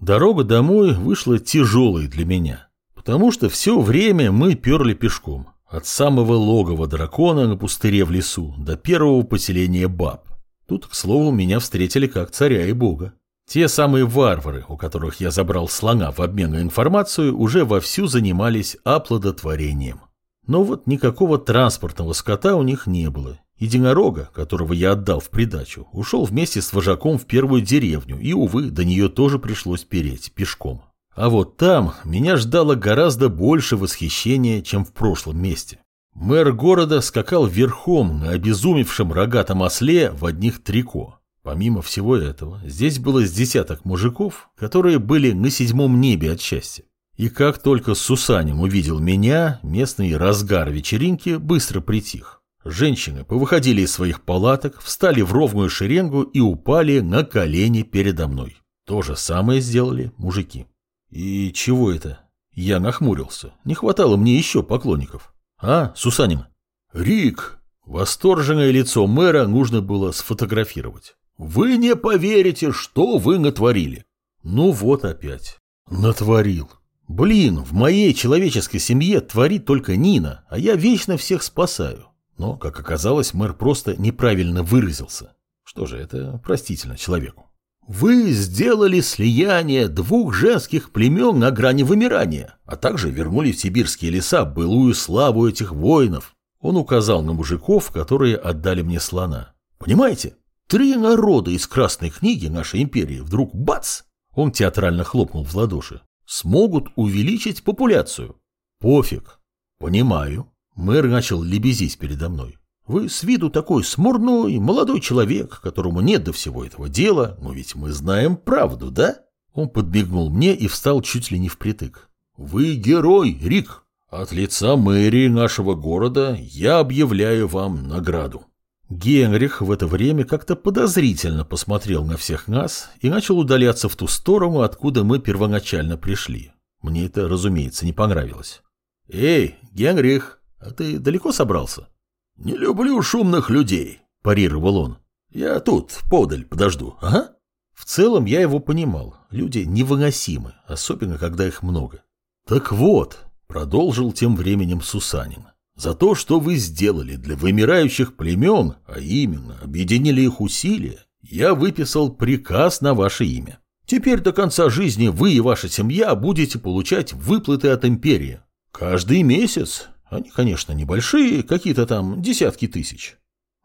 Дорога домой вышла тяжелой для меня, потому что все время мы перли пешком, от самого логова дракона на пустыре в лесу до первого поселения баб. Тут, к слову, меня встретили как царя и бога. Те самые варвары, у которых я забрал слона в обмен на информацию, уже вовсю занимались оплодотворением. Но вот никакого транспортного скота у них не было. Единорога, которого я отдал в придачу, ушел вместе с вожаком в первую деревню, и, увы, до нее тоже пришлось переть пешком. А вот там меня ждало гораздо больше восхищения, чем в прошлом месте. Мэр города скакал верхом на обезумевшем рогатом осле в одних трико. Помимо всего этого, здесь было с десяток мужиков, которые были на седьмом небе от счастья. И как только Сусанин увидел меня, местный разгар вечеринки быстро притих. Женщины повыходили из своих палаток, встали в ровную шеренгу и упали на колени передо мной. То же самое сделали мужики. И чего это? Я нахмурился. Не хватало мне еще поклонников. А, Сусанин? Рик! Восторженное лицо мэра нужно было сфотографировать. Вы не поверите, что вы натворили. Ну вот опять. Натворил. Блин, в моей человеческой семье творит только Нина, а я вечно всех спасаю. Но, как оказалось, мэр просто неправильно выразился. Что же, это простительно человеку. Вы сделали слияние двух женских племен на грани вымирания, а также вернули в сибирские леса былую славу этих воинов. Он указал на мужиков, которые отдали мне слона. Понимаете? Три народа из Красной книги нашей империи вдруг бац! Он театрально хлопнул в ладоши. Смогут увеличить популяцию. Пофиг. Понимаю. Мэр начал лебезить передо мной. Вы с виду такой смурной, молодой человек, которому нет до всего этого дела, но ведь мы знаем правду, да? Он подбегнул мне и встал чуть ли не впритык. Вы герой, Рик. От лица мэрии нашего города я объявляю вам награду. Генрих в это время как-то подозрительно посмотрел на всех нас и начал удаляться в ту сторону, откуда мы первоначально пришли. Мне это, разумеется, не понравилось. «Эй, Генрих!» «А ты далеко собрался?» «Не люблю шумных людей», – парировал он. «Я тут, подаль, подожду, ага». В целом я его понимал. Люди невыносимы, особенно когда их много. «Так вот», – продолжил тем временем Сусанин, «за то, что вы сделали для вымирающих племен, а именно объединили их усилия, я выписал приказ на ваше имя. Теперь до конца жизни вы и ваша семья будете получать выплаты от империи. Каждый месяц, они, конечно, небольшие, какие-то там десятки тысяч.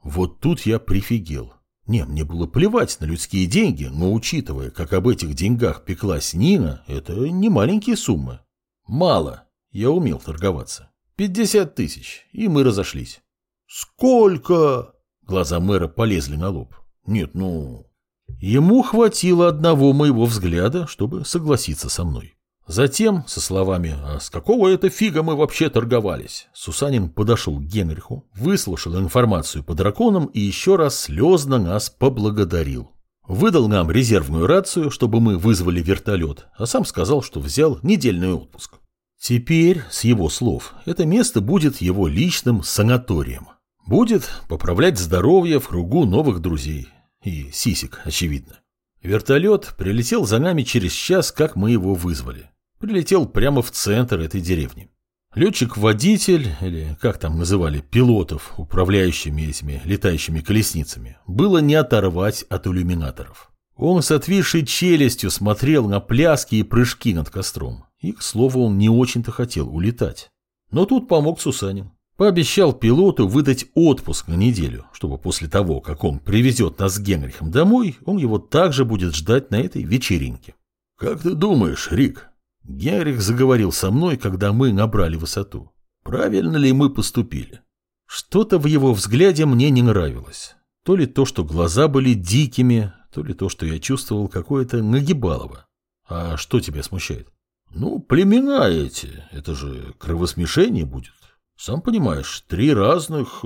Вот тут я прифигел. Не, мне было плевать на людские деньги, но учитывая, как об этих деньгах пеклась Нина, это не маленькие суммы. Мало. Я умел торговаться. Пятьдесят тысяч, и мы разошлись. Сколько? Глаза мэра полезли на лоб. Нет, ну... Ему хватило одного моего взгляда, чтобы согласиться со мной. Затем, со словами «А с какого это фига мы вообще торговались?», Сусанин подошел к Генриху, выслушал информацию по драконам и еще раз слезно нас поблагодарил. Выдал нам резервную рацию, чтобы мы вызвали вертолет, а сам сказал, что взял недельный отпуск. Теперь, с его слов, это место будет его личным санаторием. Будет поправлять здоровье в кругу новых друзей. И сисик, очевидно. Вертолет прилетел за нами через час, как мы его вызвали прилетел прямо в центр этой деревни. Летчик-водитель, или как там называли, пилотов, управляющими этими летающими колесницами, было не оторвать от иллюминаторов. Он с отвисшей челюстью смотрел на пляски и прыжки над костром. И, к слову, он не очень-то хотел улетать. Но тут помог Сусанин. Пообещал пилоту выдать отпуск на неделю, чтобы после того, как он привезет нас с Генрихом домой, он его также будет ждать на этой вечеринке. «Как ты думаешь, Рик?» Генрих заговорил со мной, когда мы набрали высоту. Правильно ли мы поступили? Что-то в его взгляде мне не нравилось. То ли то, что глаза были дикими, то ли то, что я чувствовал какое-то нагибалово. А что тебя смущает? Ну, племена эти, это же кровосмешение будет. Сам понимаешь, три разных...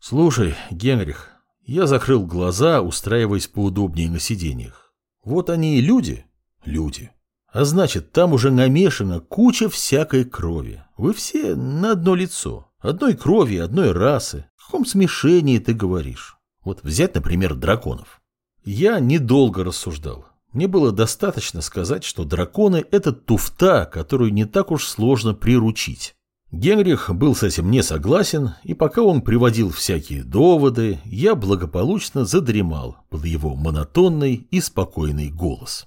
Слушай, Генрих, я закрыл глаза, устраиваясь поудобнее на сиденьях. Вот они и люди. Люди. А значит, там уже намешана куча всякой крови. Вы все на одно лицо. Одной крови, одной расы. В каком смешении ты говоришь? Вот взять, например, драконов. Я недолго рассуждал. Мне было достаточно сказать, что драконы – это туфта, которую не так уж сложно приручить. Генрих был с этим не согласен, и пока он приводил всякие доводы, я благополучно задремал под его монотонный и спокойный голос.